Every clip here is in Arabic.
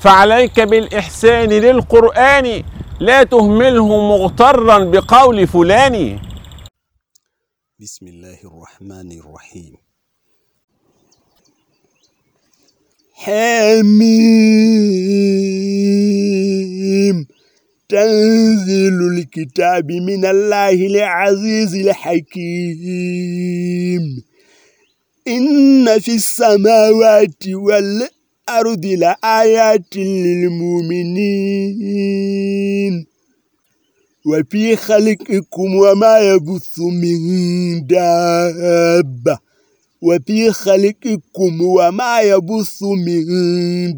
فعليك بالإحسان للقرآن لا تهمله مغترا بقول فلان. بسم الله الرحمن الرحيم. حميم. تنزيل الكتاب من الله العزيز الحكيم. إن في السماوات والأرض لآيات للمؤمنين. وفي خلقكم وما يبث من دابة. وفي خلقكم وما يبث من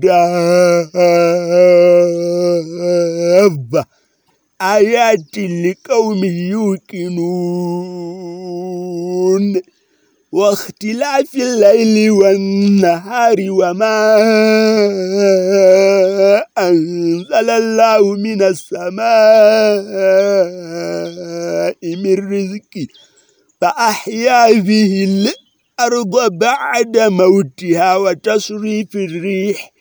دابة. آيات لقوم يوقنون. واختلاف الليل والنهار وما أنزل الله من السماء من رزق فأحيا به الأرض بعد موتها وتصريف الريح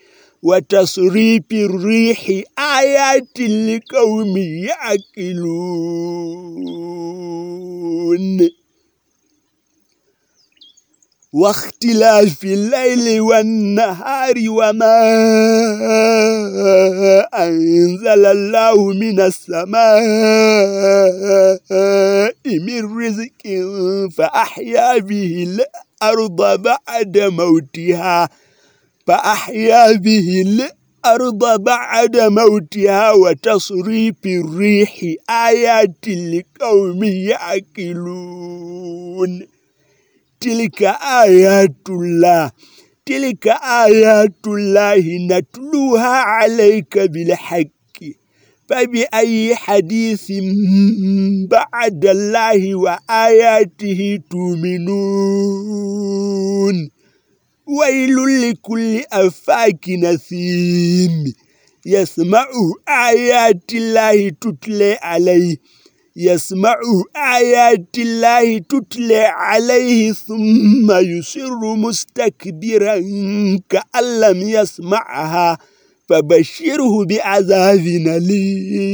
وتصريف الريح آيات لقوم يعقلون. واختلاف الليل والنهار وما أنزل الله من السماء من رزق فأحيا به الأرض بعد موتها. فأحيا به الأرض بعد موتها وتصريف الريح آيات لقوم يعقلون. تلك آيات الله تلك آيات الله نتلوها عليك بالحق فبأي حديث بعد الله وآياته تؤمنون ويل لكل أفاك نثيم يسمع آيات الله تتلى عليه يسمع آيات الله تتلى عليه ثم يسر مستكبرا كأن لم يسمعها فبشره بعذاب أليم.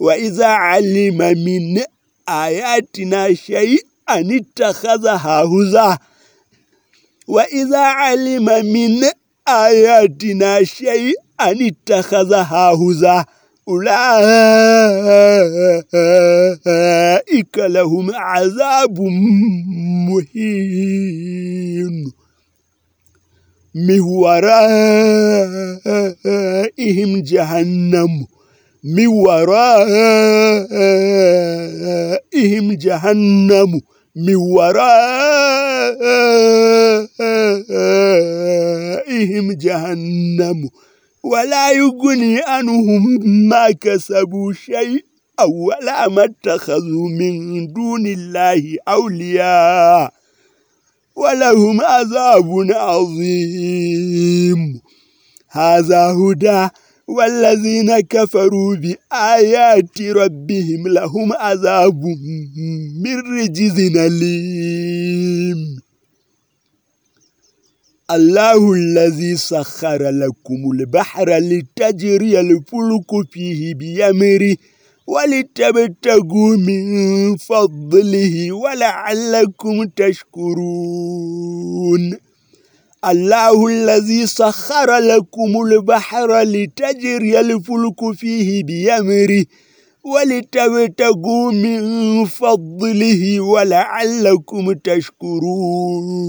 وإذا علم من آياتنا شيئا اتخذها هزا. وإذا علم من آياتنا شيئا اتخذها هزا. أولئك لهم عذاب مهين. من ورائهم جهنم. من ورائهم جهنم. من ورائهم جهنم. ولا يغني عنهم ما كسبوا شيء ولا ما اتخذوا من دون الله أولياء ولهم عذاب عظيم. هذا هدى والذين كفروا بآيات ربهم لهم عذاب من رجز أليم. الله الذي سخر لكم البحر لتجري الفلك فيه بيمره ولتبتغوا من فضله ولعلكم تشكرون الله الذي سخر لكم البحر لتجري الفلك فيه بيمره ولتبتغوا من فضله ولعلكم تشكرون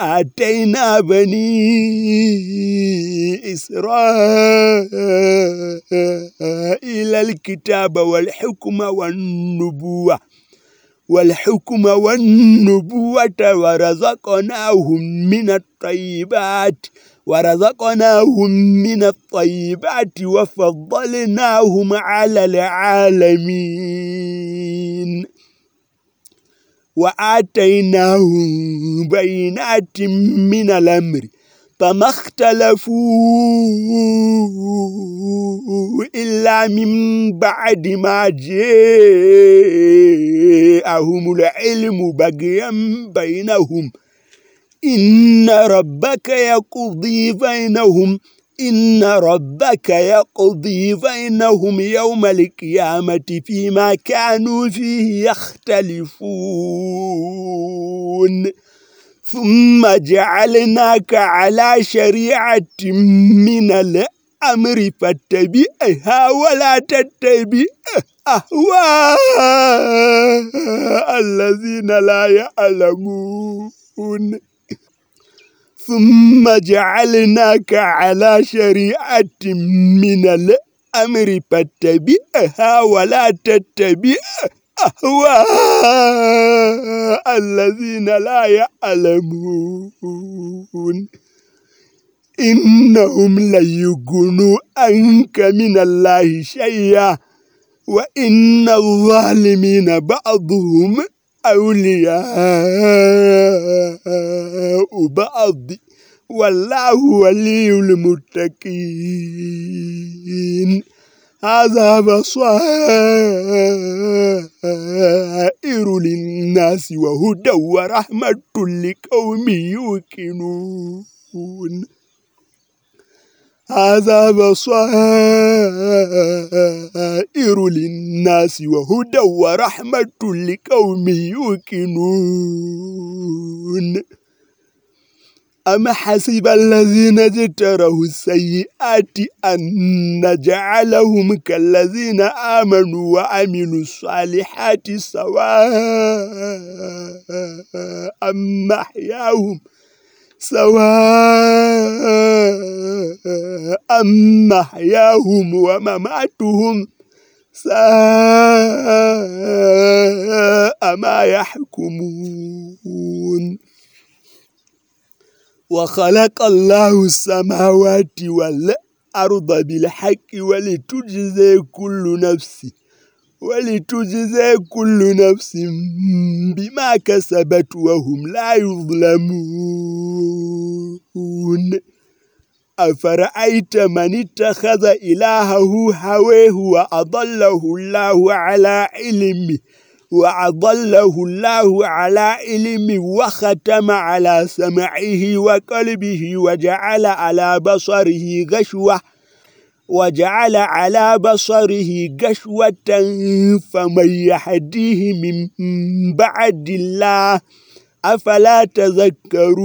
آتينا بني إسرائيل الكتاب والحكم والنبوة والحكم والنبوة ورزقناهم من الطيبات ورزقناهم من الطيبات وفضلناهم على العالمين. وآتيناهم بينات من الأمر فما اختلفوا إلا من بعد ما جاءهم العلم بقيا بينهم. إن ربك يقضي بينهم إن ربك يقضي بينهم يوم القيامة فيما كانوا فيه يختلفون. ثم جعلناك على شريعة من الأمر فاتبعها ولا تتبع أهواء الذين لا يعلمون. ثم جعلناك على شريعة من الأمر فاتبعها ولا تتبع أهواء الذين لا يعلمون. إنهم لن عنك من الله شيئا وإن الظالمين بعضهم أولياء بعض. والله ولي المتقين. هذا بصائر للناس وهدى ورحمة لقوم يوقنون. هذا بصائر للناس وهدى ورحمة لقوم يوقنون. أم حسب الذين اجتروا السيئات أن نجعلهم كالذين آمنوا وعملوا الصالحات سواء محياهم سواء محياهم ومماتهم ساء ما يحكمون. وخلق الله السماوات والأرض بالحق ولتجزي كل نفس ولتجزي كل نفس بما كسبت وهم لا يظلمون. أفرأيت من اتخذ إلهه هويه وأضله الله على علمه وأضله الله على علم وختم على سمعه وقلبه وجعل على بصره غشوة وجعل على بصره غشوة فمن يهديه من بعد الله أفلا تذكرون؟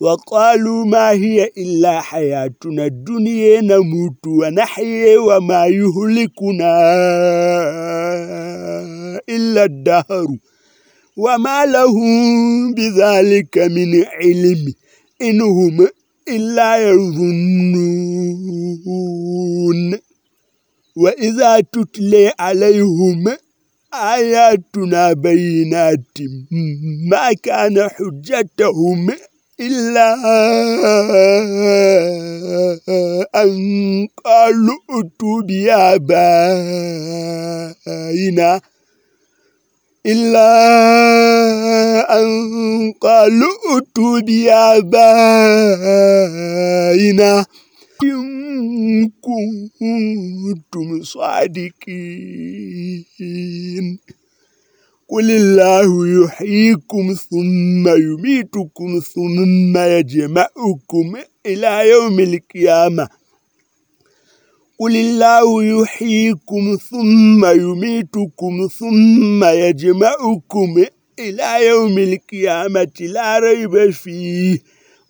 وقالوا ما هي إلا حياتنا الدنيا نموت ونحيي وما يهلكنا إلا الدهر. وما لهم بذلك من علم إنهم إلا يظنون. وإذا تتلي عليهم آياتنا بينات ما كان حجتهم إلا أن قالوا أتوا بآبائنا إلا أن قالوا أتوا بآبائنا. كنتم صادقين. قل الله يحييكم ثم يميتكم ثم يجمعكم إلى يوم القيامة. قل الله يحييكم ثم يميتكم ثم يجمعكم إلى يوم القيامة. لا ريب فيه.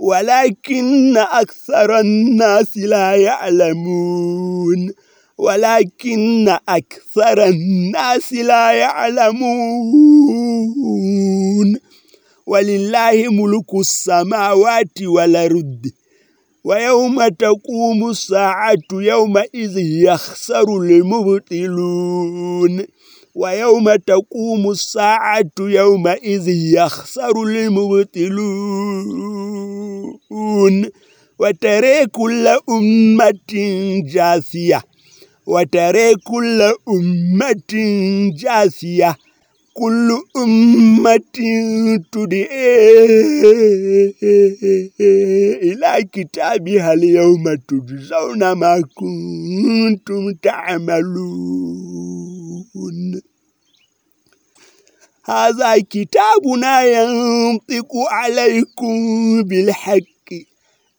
ولكن أكثر الناس لا يعلمون. ولكن أكثر الناس لا يعلمون. ولله ملك السماوات والأرض ويوم تقوم الساعة يومئذ يخسر المبطلون. ويوم تقوم الساعة يومئذ يخسر المبطلون وترى كل أمة جاثية وترى كل أمة جاثية كل أمة تدعي إلى كتابها اليوم تجزون ما كنتم تعملون هذا كتابنا ينطق عليكم بالحق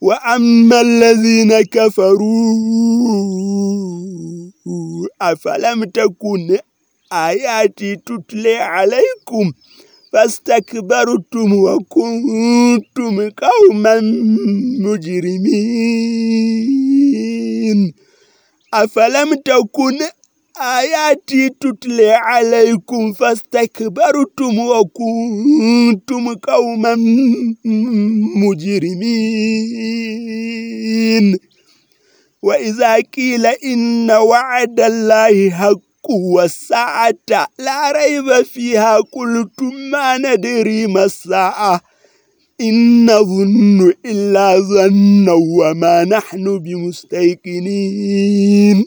وأما الذين كفروا أفلم تكن آياتي تتلي عليكم فاستكبرتم وكنتم قوما مجرمين أفلم تكن آياتي تتلي عليكم فاستكبرتم وكنتم قوما مجرمين. وإذا قيل إن وعد الله حق والساعة لا ريب فيها قلتم ما ندري ما الساعة. إن ظن إلا ظن وما نحن بمستيقنين.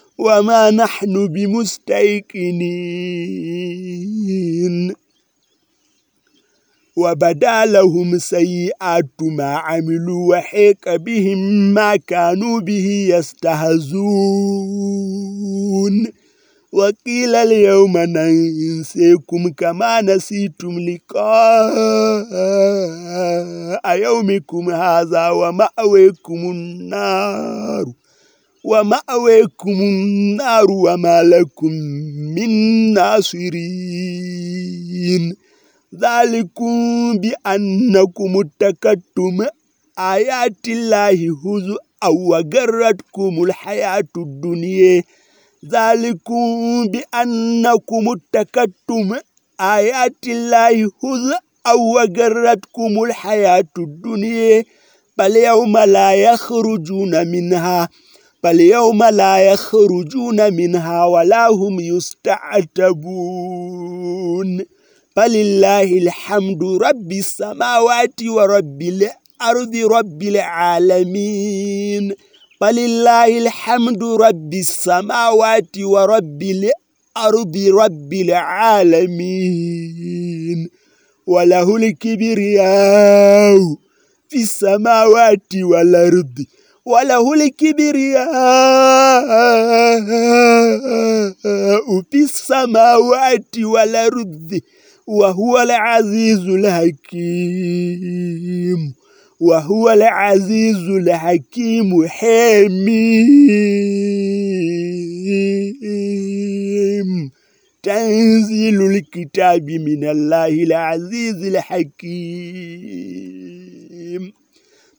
وما نحن بمستيقنين وبدا لهم سيئات ما عملوا وحيك بهم ما كانوا به يستهزون وقيل اليوم ننسيكم كما نسيتم لقاء يومكم هذا ومأويكم النار ومأويكم النار وما لكم من ناصرين. ذلكم بأنكم اتكتم آيات الله هزءا وغرتكم الحياة الدنيا. ذلكم بأنكم اتكتم آيات الله هزءا وغرتكم الحياة الدنيا. فاليوم لا يخرجون منها فاليوم لا يخرجون منها ولا هم يستعتبون. فلله الحمد رب السماوات ورب الأرض رب العالمين. فلله الحمد رب السماوات ورب الأرض رب العالمين. وله الكبرياء في السماوات والأرض. وله الكبرياء في السماوات والأرض وهو العزيز الحكيم وهو العزيز الحكيم حميم. تنزيل الكتاب من الله العزيز الحكيم.